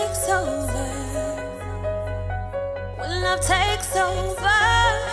takes over. When love takes over.